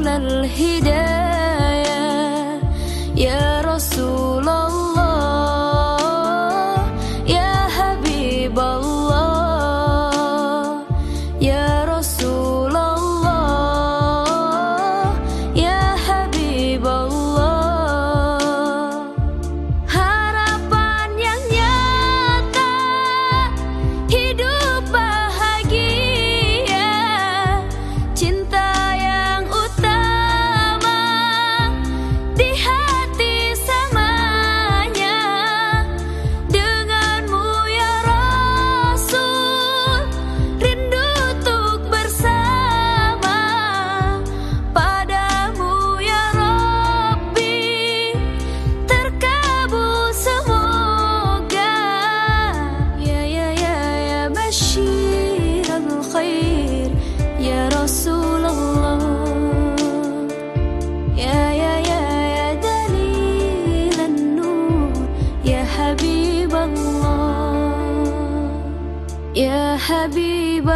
لولا الهداية. Ya Rasulullah. Ya ya ya ya dalilan nur. Ya Habib Allah Ya Habib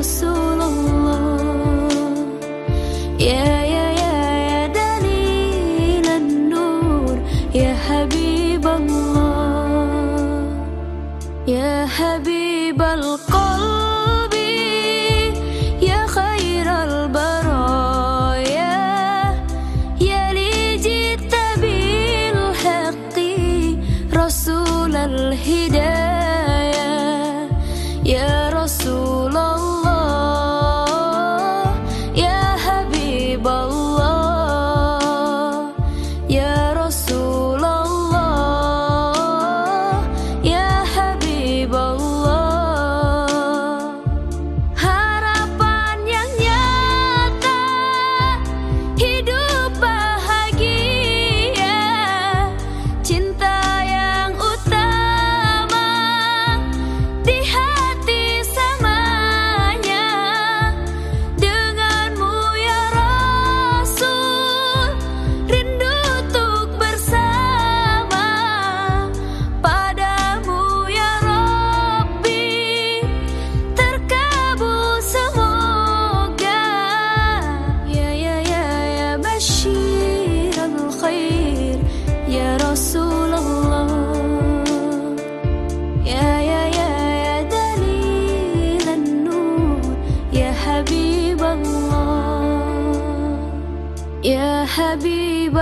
رسول الله يا يا يا يا دليل النور يا حبيب الله يا حبيب القلب يا خير البرايا يا لي جئت بالحق رسول الهدايا يا رسول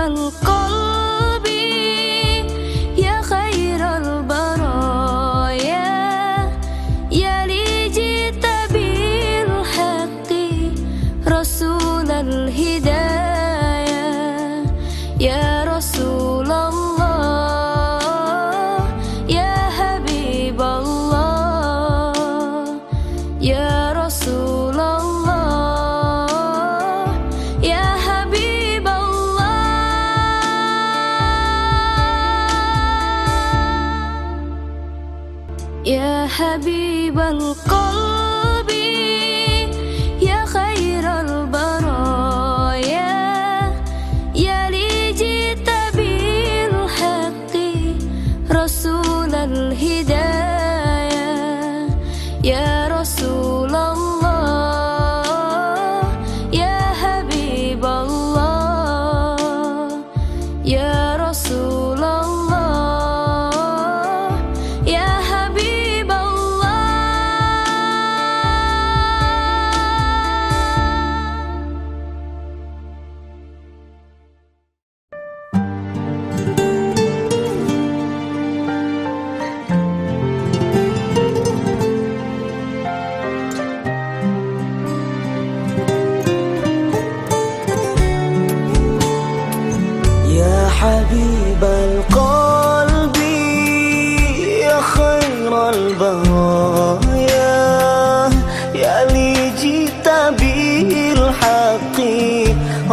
Ang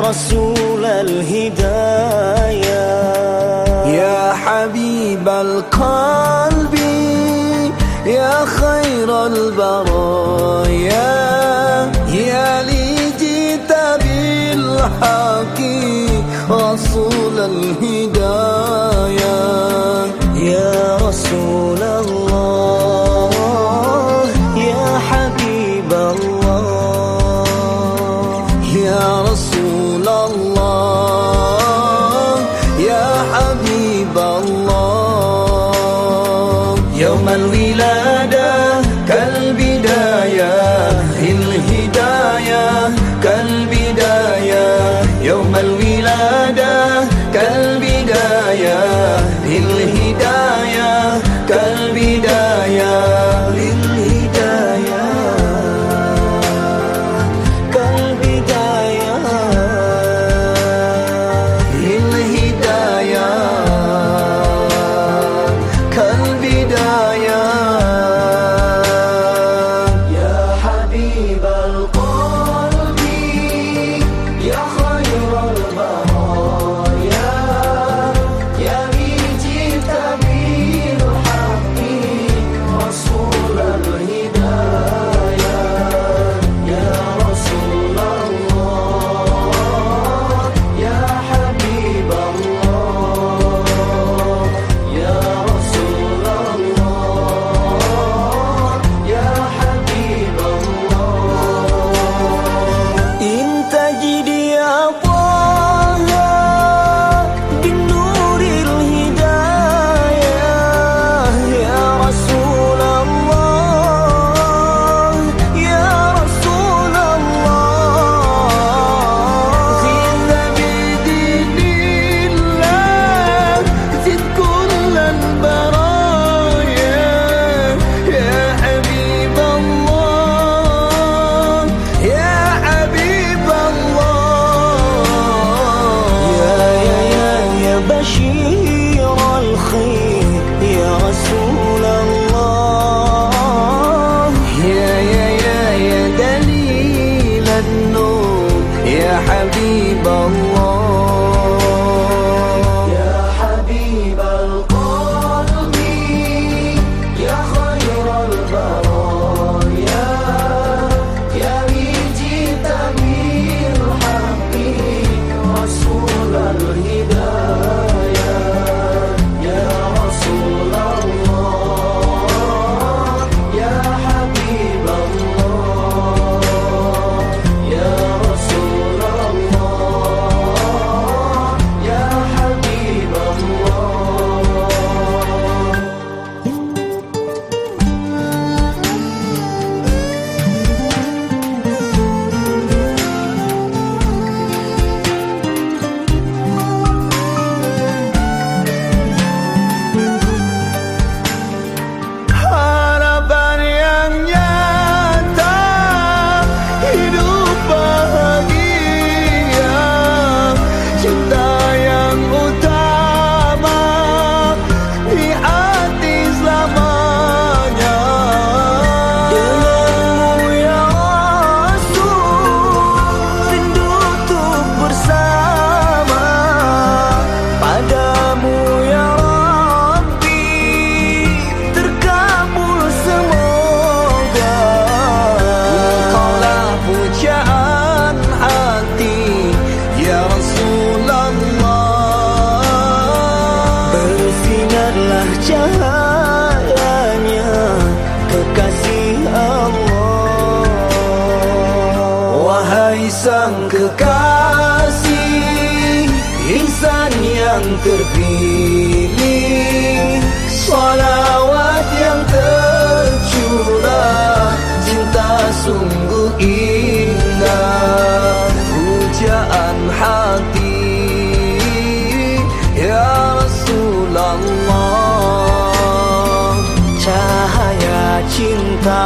رسول الهداية. يا حبيب القلب يا خير البرايا. يا لي جيت بالحق رسول الهداية. يا رسول الله. Sang kekasih, Insan yang terpilih. Salawat yang tercurah, Cinta sungguh indah. Pujaan hati, Ya Rasulullah Cahaya cinta.